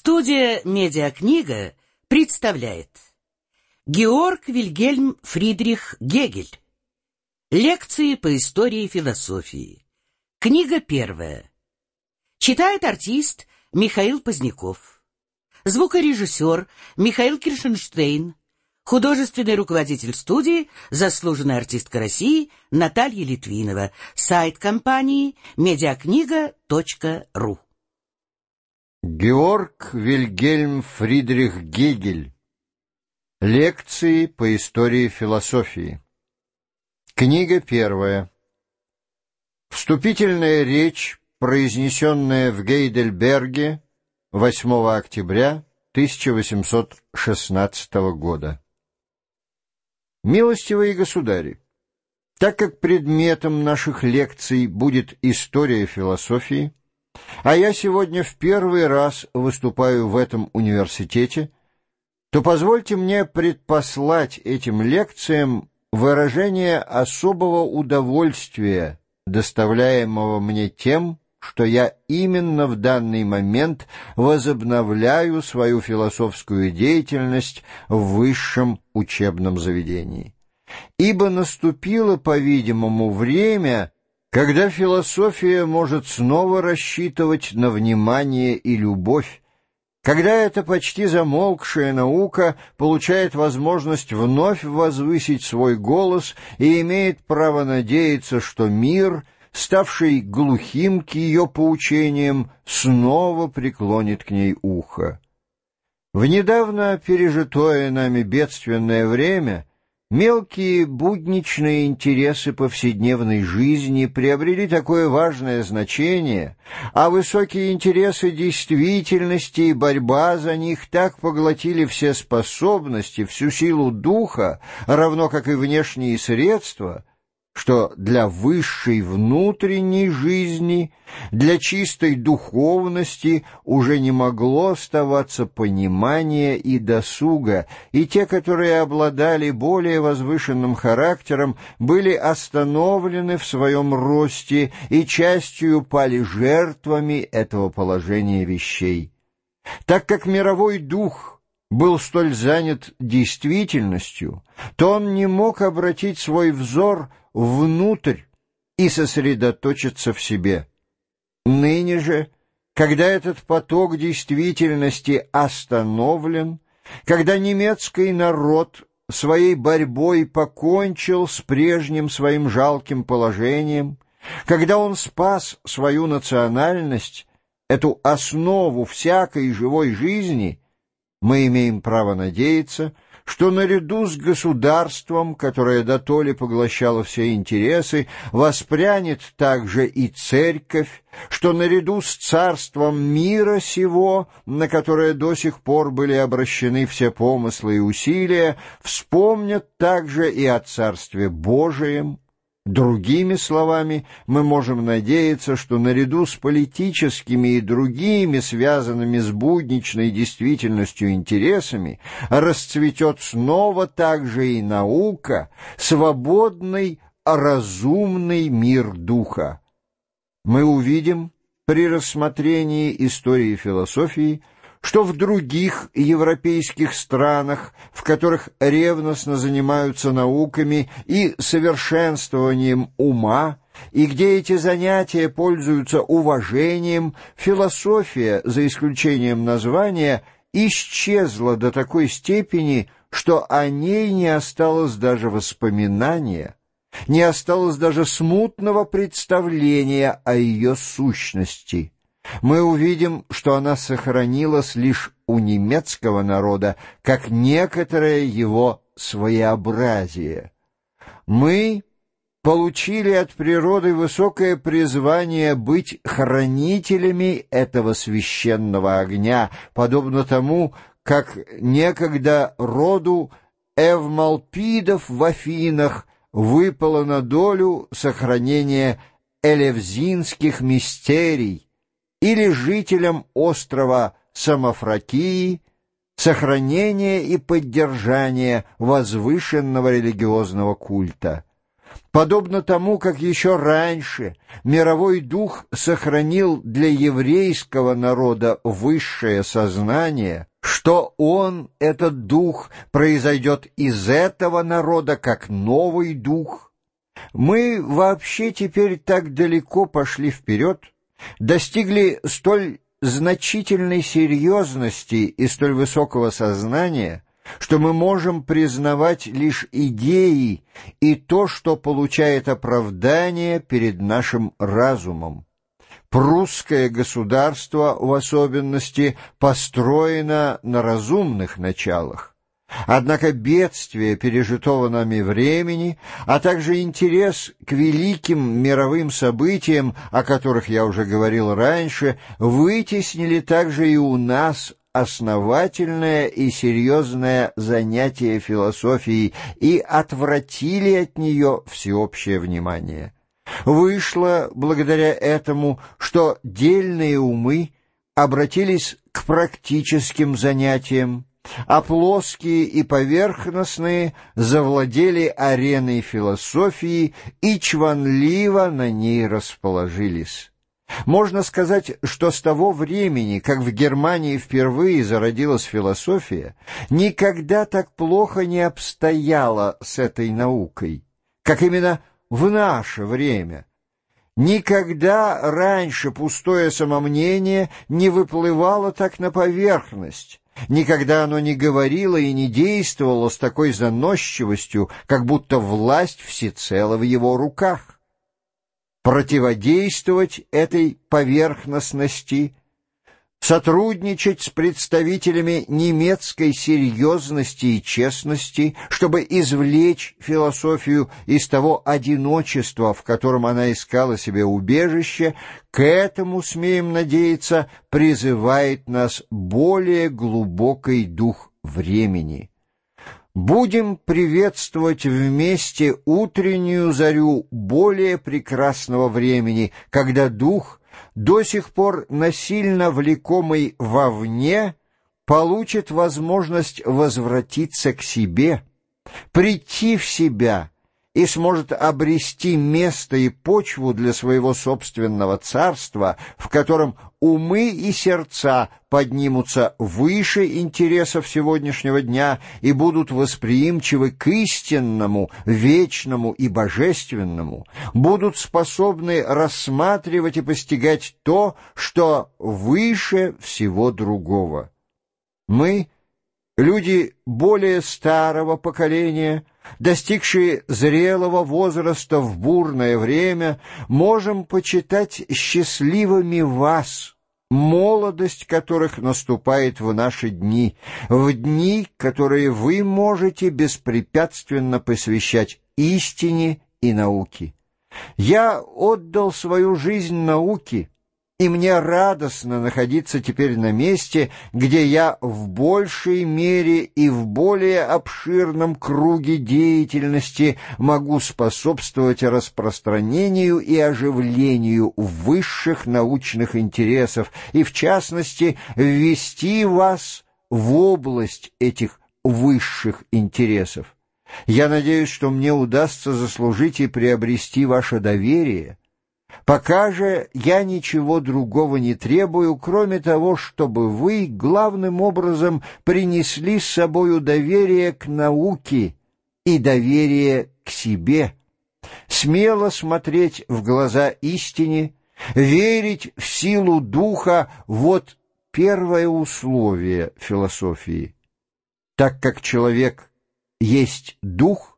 Студия «Медиакнига» представляет Георг Вильгельм Фридрих Гегель. Лекции по истории философии. Книга первая. Читает артист Михаил Поздняков. Звукорежиссер Михаил Киршенштейн. Художественный руководитель студии, заслуженная артистка России Наталья Литвинова. Сайт компании медиакнига.ру Георг Вильгельм Фридрих Гегель. Лекции по истории философии. Книга первая. Вступительная речь, произнесенная в Гейдельберге 8 октября 1816 года. Милостивые государи, так как предметом наших лекций будет история философии, а я сегодня в первый раз выступаю в этом университете, то позвольте мне предпослать этим лекциям выражение особого удовольствия, доставляемого мне тем, что я именно в данный момент возобновляю свою философскую деятельность в высшем учебном заведении. Ибо наступило, по-видимому, время, когда философия может снова рассчитывать на внимание и любовь, когда эта почти замолкшая наука получает возможность вновь возвысить свой голос и имеет право надеяться, что мир — ставший глухим к ее поучениям, снова преклонит к ней ухо. В недавно пережитое нами бедственное время мелкие будничные интересы повседневной жизни приобрели такое важное значение, а высокие интересы действительности и борьба за них так поглотили все способности, всю силу духа, равно как и внешние средства — что для высшей внутренней жизни, для чистой духовности уже не могло оставаться понимания и досуга, и те, которые обладали более возвышенным характером, были остановлены в своем росте и частью пали жертвами этого положения вещей. Так как мировой дух — был столь занят действительностью, то он не мог обратить свой взор внутрь и сосредоточиться в себе. Ныне же, когда этот поток действительности остановлен, когда немецкий народ своей борьбой покончил с прежним своим жалким положением, когда он спас свою национальность, эту основу всякой живой жизни — мы имеем право надеяться, что наряду с государством, которое дотоле поглощало все интересы, воспрянет также и церковь, что наряду с царством мира сего, на которое до сих пор были обращены все помыслы и усилия, вспомнят также и о Царстве Божием, Другими словами, мы можем надеяться, что наряду с политическими и другими связанными с будничной действительностью интересами расцветет снова также и наука, свободный, разумный мир духа. Мы увидим при рассмотрении истории философии – что в других европейских странах, в которых ревностно занимаются науками и совершенствованием ума, и где эти занятия пользуются уважением, философия, за исключением названия, исчезла до такой степени, что о ней не осталось даже воспоминания, не осталось даже смутного представления о ее сущности мы увидим, что она сохранилась лишь у немецкого народа, как некоторое его своеобразие. Мы получили от природы высокое призвание быть хранителями этого священного огня, подобно тому, как некогда роду эвмалпидов в Афинах выпало на долю сохранение элевзинских мистерий, или жителям острова Самофракии сохранение и поддержание возвышенного религиозного культа. Подобно тому, как еще раньше мировой дух сохранил для еврейского народа высшее сознание, что он, этот дух, произойдет из этого народа как новый дух, мы вообще теперь так далеко пошли вперед, достигли столь значительной серьезности и столь высокого сознания, что мы можем признавать лишь идеи и то, что получает оправдание перед нашим разумом. Прусское государство, в особенности, построено на разумных началах. Однако бедствие пережитого нами времени, а также интерес к великим мировым событиям, о которых я уже говорил раньше, вытеснили также и у нас основательное и серьезное занятие философией и отвратили от нее всеобщее внимание. Вышло благодаря этому, что дельные умы обратились к практическим занятиям, а плоские и поверхностные завладели ареной философии и чванливо на ней расположились. Можно сказать, что с того времени, как в Германии впервые зародилась философия, никогда так плохо не обстояло с этой наукой, как именно в наше время. Никогда раньше пустое самомнение не выплывало так на поверхность, Никогда оно не говорило и не действовало с такой заносчивостью, как будто власть всецело в его руках. Противодействовать этой поверхностности сотрудничать с представителями немецкой серьезности и честности, чтобы извлечь философию из того одиночества, в котором она искала себе убежище, к этому, смеем надеяться, призывает нас более глубокий дух времени. Будем приветствовать вместе утреннюю зарю более прекрасного времени, когда дух до сих пор насильно влекомый вовне, получит возможность возвратиться к себе, прийти в себя и сможет обрести место и почву для своего собственного царства, в котором умы и сердца поднимутся выше интересов сегодняшнего дня и будут восприимчивы к истинному, вечному и божественному, будут способны рассматривать и постигать то, что выше всего другого. Мы, люди более старого поколения, достигшие зрелого возраста в бурное время, можем почитать счастливыми вас, молодость которых наступает в наши дни, в дни, которые вы можете беспрепятственно посвящать истине и науке. Я отдал свою жизнь науке, и мне радостно находиться теперь на месте, где я в большей мере и в более обширном круге деятельности могу способствовать распространению и оживлению высших научных интересов и, в частности, ввести вас в область этих высших интересов. Я надеюсь, что мне удастся заслужить и приобрести ваше доверие, Пока же я ничего другого не требую, кроме того, чтобы вы главным образом принесли с собою доверие к науке и доверие к себе, смело смотреть в глаза истине, верить в силу духа — вот первое условие философии. Так как человек есть дух —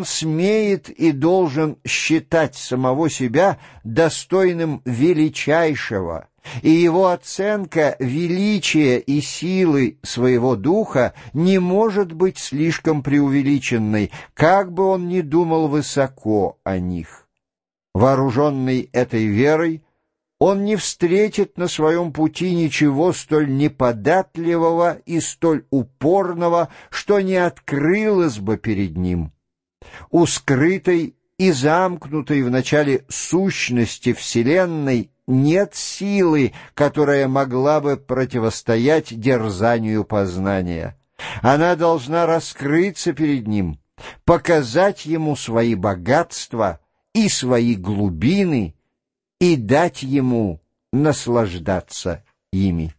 он смеет и должен считать самого себя достойным величайшего, и его оценка величия и силы своего духа не может быть слишком преувеличенной, как бы он ни думал высоко о них. Вооруженный этой верой, он не встретит на своем пути ничего столь неподатливого и столь упорного, что не открылось бы перед ним у скрытой и замкнутой в начале сущности Вселенной нет силы, которая могла бы противостоять дерзанию познания. Она должна раскрыться перед ним, показать ему свои богатства и свои глубины и дать ему наслаждаться ими.